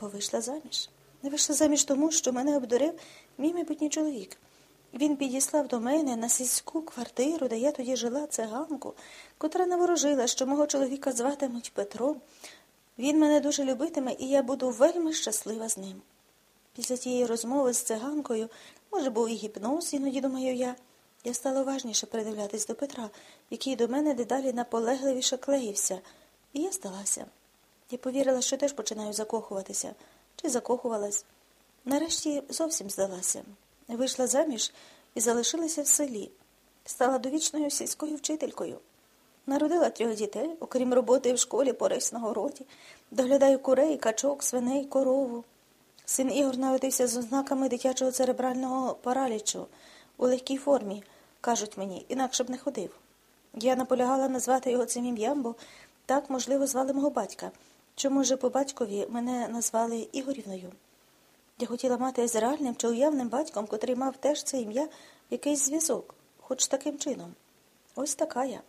Бо вийшла заміж. Не вийшла заміж тому, що мене обдурив мій майбутній чоловік. Він підіслав до мене на сільську квартиру, де я тоді жила циганку, котра наворожила, що мого чоловіка зватимуть Петром. Він мене дуже любитиме, і я буду вельми щаслива з ним. Після тієї розмови з циганкою, може, був і гіпноз, іноді думаю я, я стала уважніше придивлятись до Петра, який до мене дедалі наполегливіше клеївся, і я здалася. Я повірила, що теж починаю закохуватися, чи закохувалась. Нарешті зовсім здалася. Вийшла заміж і залишилася в селі. Стала довічною сільською вчителькою. Народила трьох дітей, окрім роботи в школі по рисного роді, доглядаю курей, качок, свиней, корову. Син Ігор народився з ознаками дитячого церебрального паралічу у легкій формі, кажуть мені, інакше б не ходив. Я наполягала назвати його цим ім'ям, бо так, можливо, звали мого батька. Чому же по батькові мене назвали Ігорівною? Я хотіла мати з реальним чи уявним батьком, котрий мав теж це ім'я, якийсь зв'язок, хоч таким чином. Ось така я.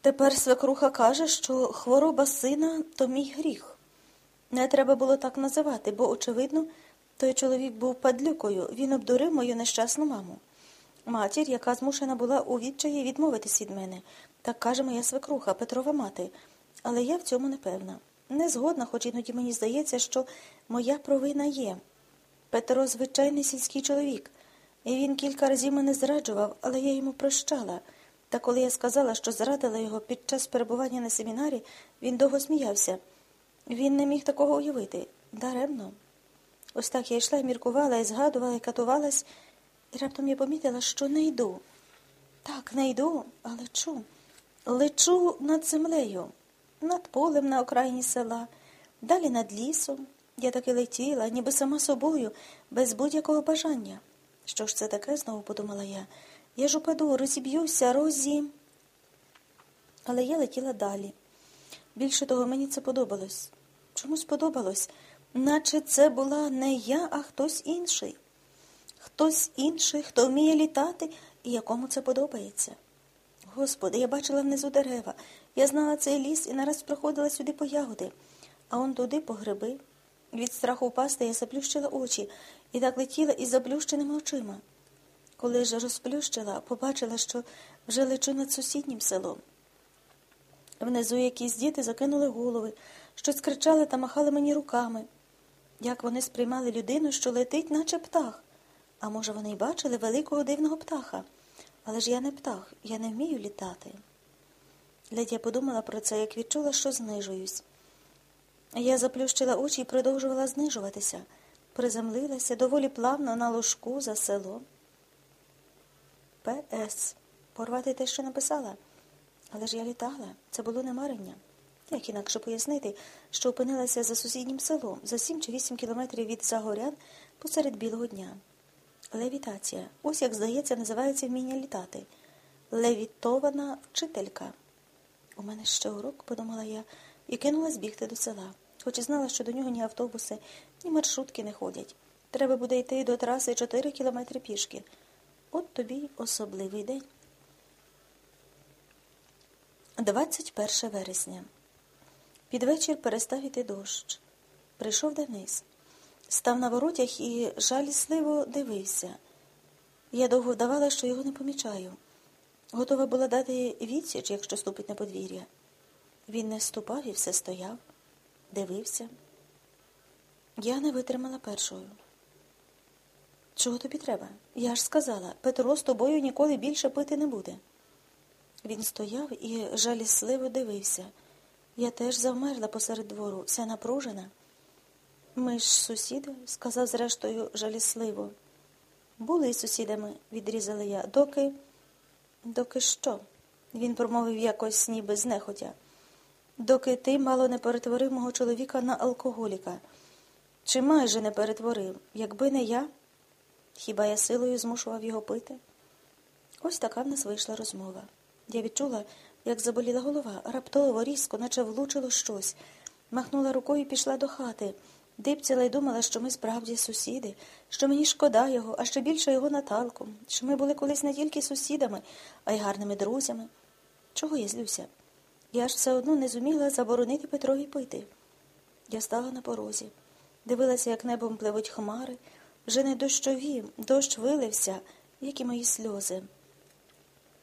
Тепер свекруха каже, що хвороба сина то мій гріх. Не треба було так називати, бо, очевидно, той чоловік був падлюкою, він обдурив мою нещасну маму. Матір, яка змушена була у відчаї відмовитись від мене, так каже моя свекруха, Петрова мати, але я в цьому не певна. Не згодна, хоч іноді мені здається, що моя провина є. Петро звичайний сільський чоловік, і він кілька разів мене зраджував, але я йому прощала. Та коли я сказала, що зрадила його під час перебування на семінарі, він довго сміявся. Він не міг такого уявити. Даремно. Ось так я йшла і міркувала, і згадувала, і катувалась, і раптом я помітила, що не йду. Так, не йду, а лечу. Лечу над землею, над полем на окраїні села, далі над лісом. Я таки летіла, ніби сама собою, без будь-якого бажання. Що ж це таке, знову подумала я. Я ж упаду, розіб'юся, розі. Але я летіла далі. Більше того, мені це подобалось. Чому сподобалось? Наче це була не я, а хтось інший. Хтось інший, хто вміє літати і якому це подобається. Господи, я бачила внизу дерева. Я знала цей ліс і нараз проходила сюди по ягоди, а он туди по гриби. Від страху впасти я заплющила очі і так летіла із заплющеними очима. Коли ж розплющила, побачила, що вже лечу над сусіднім селом. Внизу якісь діти закинули голови, щось кричали та махали мені руками. Як вони сприймали людину, що летить, наче птах. А може, вони й бачили великого дивного птаха. Але ж я не птах, я не вмію літати. Ледь подумала про це, як відчула, що знижуюсь. Я заплющила очі і продовжувала знижуватися, приземлилася доволі плавно на ложку за селом. П.С. Порвати те, що написала. Але ж я літала, це було не марення. Як інакше пояснити, що опинилася за сусіднім селом, за сім чи вісім кілометрів від Загорян посеред білого дня. Левітація. Ось, як здається, називається вміння літати. Левітована вчителька. У мене ще урок, подумала я, і кинулась бігти до села, хоч і знала, що до нього ні автобуси, ні маршрутки не ходять. Треба буде йти до траси чотири кілометри пішки. От тобі особливий день. 21 вересня. Під вечір перестав іти дощ. Прийшов Денис. Став на воротях і жалісливо дивився. Я довго вдавала, що його не помічаю. Готова була дати відсіч, якщо ступить на подвір'я. Він не ступав і все стояв, дивився. Я не витримала першою. Чого тобі треба? Я ж сказала, Петро з тобою ніколи більше пити не буде. Він стояв і жалісливо дивився. Я теж завмерла посеред двору, вся напружена. Ми ж сусіди, сказав зрештою жалісливо. Були й сусідами, відрізала я, доки. Доки що? Він промовив якось ніби знехотя. Доки ти мало не перетворив мого чоловіка на алкоголіка. Чи майже не перетворив, якби не я? Хіба я силою змушував його пити? Ось така в нас вийшла розмова. Я відчула, як заболіла голова, раптово різко, наче влучило щось. Махнула рукою і пішла до хати. Дипціла й думала, що ми справді сусіди, що мені шкода його, а ще більше його Наталку, що ми були колись не тільки сусідами, а й гарними друзями. Чого я злюся? Я ж все одно не зуміла заборонити Петрові пити. Я стала на порозі, дивилася, як небом пливуть хмари, вже не дощові, дощ вилився, як і мої сльози.